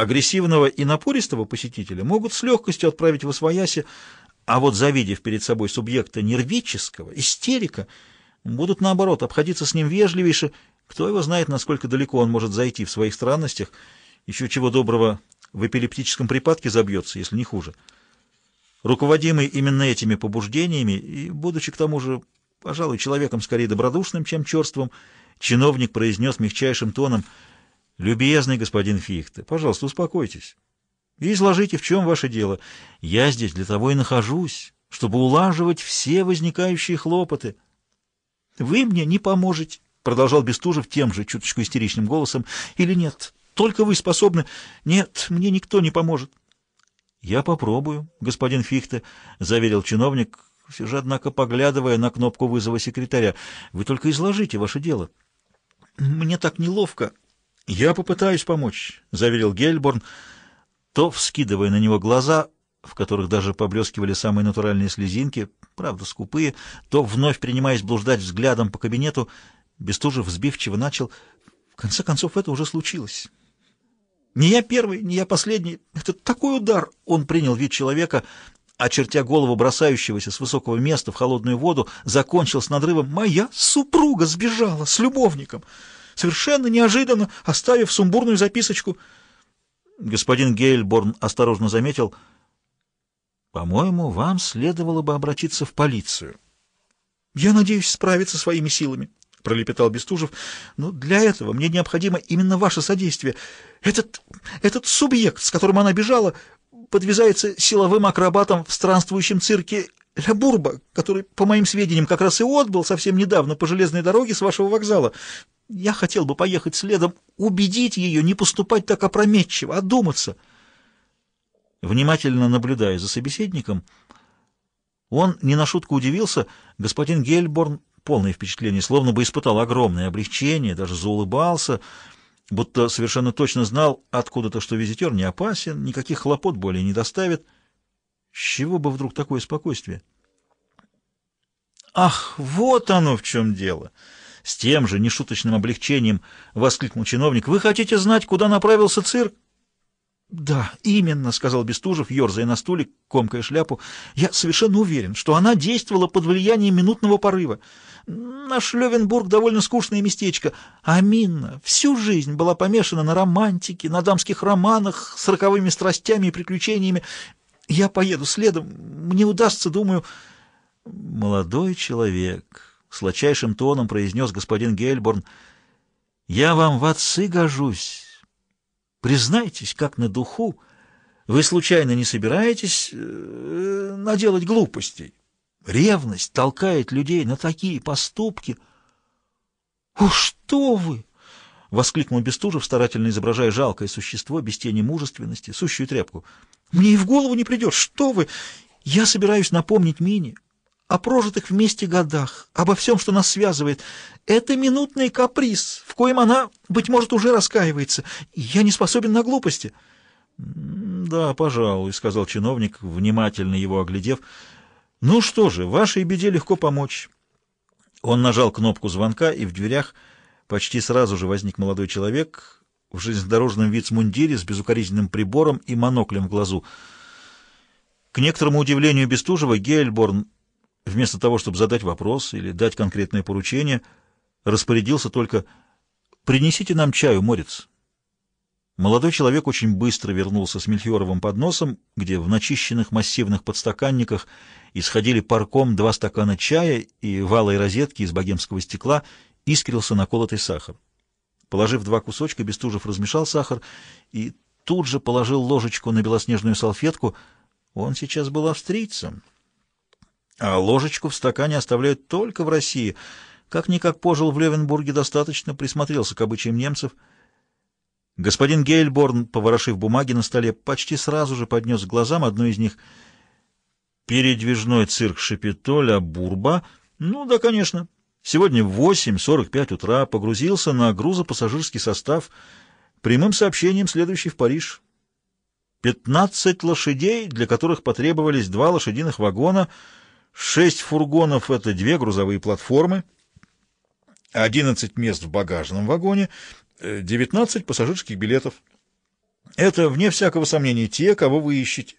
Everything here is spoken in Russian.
Агрессивного и напористого посетителя могут с легкостью отправить в освояси, а вот завидев перед собой субъекта нервического, истерика, будут, наоборот, обходиться с ним вежливейше. Кто его знает, насколько далеко он может зайти в своих странностях, еще чего доброго в эпилептическом припадке забьется, если не хуже. Руководимый именно этими побуждениями и, будучи к тому же, пожалуй, человеком скорее добродушным, чем черством, чиновник произнес мягчайшим тоном «Любезный господин Фихте, пожалуйста, успокойтесь и изложите, в чем ваше дело. Я здесь для того и нахожусь, чтобы улаживать все возникающие хлопоты». «Вы мне не поможете», — продолжал Бестужев тем же чуточку истеричным голосом, «или нет, только вы способны...» «Нет, мне никто не поможет». «Я попробую, господин Фихте», — заверил чиновник, все же, однако, поглядывая на кнопку вызова секретаря. «Вы только изложите ваше дело». «Мне так неловко». «Я попытаюсь помочь», — заверил Гельборн, то вскидывая на него глаза, в которых даже поблескивали самые натуральные слезинки, правда, скупые, то, вновь принимаясь блуждать взглядом по кабинету, Бестужев взбивчиво начал. В конце концов, это уже случилось. Не я первый, не я последний. Это такой удар! Он принял вид человека, очертя голову бросающегося с высокого места в холодную воду, закончил с надрывом «Моя супруга сбежала с любовником!» Совершенно неожиданно, оставив сумбурную записочку. Господин Гейльборн осторожно заметил «По-моему, вам следовало бы обратиться в полицию». «Я надеюсь справиться своими силами». — пролепетал Бестужев. — Но для этого мне необходимо именно ваше содействие. Этот, этот субъект, с которым она бежала, подвязается силовым акробатом в странствующем цирке Ля Бурба, который, по моим сведениям, как раз и отбыл совсем недавно по железной дороге с вашего вокзала. Я хотел бы поехать следом, убедить ее не поступать так опрометчиво, одуматься. Внимательно наблюдая за собеседником, он не на шутку удивился. Господин Гельборн полное впечатление, словно бы испытал огромное облегчение, даже заулыбался, будто совершенно точно знал откуда-то, что визитер не опасен, никаких хлопот более не доставит. С чего бы вдруг такое спокойствие? «Ах, вот оно в чем дело!» С тем же нешуточным облегчением воскликнул чиновник. «Вы хотите знать, куда направился цирк?» «Да, именно», — сказал Бестужев, ерзая на стуле, комкая шляпу. «Я совершенно уверен, что она действовала под влиянием минутного порыва. Наш Левенбург довольно скучное местечко, а всю жизнь была помешана на романтике, на дамских романах с роковыми страстями и приключениями. Я поеду следом, мне удастся, думаю...» «Молодой человек», — сладчайшим тоном произнес господин Гельборн, — «я вам в отцы гожусь». Признайтесь, как на духу, вы случайно не собираетесь э, наделать глупостей? Ревность толкает людей на такие поступки. — О, что вы! — воскликнул Бестужев, старательно изображая жалкое существо, без тени мужественности, сущую тряпку. — Мне и в голову не придет. Что вы! Я собираюсь напомнить Мине о прожитых вместе годах, обо всем, что нас связывает. Это минутный каприз, в коем она, быть может, уже раскаивается. Я не способен на глупости. — Да, пожалуй, — сказал чиновник, внимательно его оглядев. — Ну что же, вашей беде легко помочь. Он нажал кнопку звонка, и в дверях почти сразу же возник молодой человек в железнодорожном вицмундире с безукоризненным прибором и моноклем в глазу. К некоторому удивлению Бестужева, Гельборн вместо того, чтобы задать вопрос или дать конкретное поручение, распорядился только «принесите нам чаю, морец». Молодой человек очень быстро вернулся с мельхиоровым подносом, где в начищенных массивных подстаканниках исходили парком два стакана чая и в алой розетке из богемского стекла искрился наколотый сахар. Положив два кусочка, Бестужев размешал сахар и тут же положил ложечку на белоснежную салфетку. Он сейчас был австрийцем. А ложечку в стакане оставляют только в России. Как-никак пожил в Левенбурге достаточно, присмотрелся к обычаям немцев. Господин Гейльборн, поворошив бумаги на столе, почти сразу же поднес к глазам одну из них. Передвижной цирк Шепетоля Бурба. Ну да, конечно. Сегодня в 8.45 утра погрузился на грузопассажирский состав прямым сообщением, следующий в Париж. 15 лошадей, для которых потребовались два лошадиных вагона — Шесть фургонов — это две грузовые платформы, одиннадцать мест в багажном вагоне, э, девятнадцать пассажирских билетов. Это, вне всякого сомнения, те, кого вы ищете.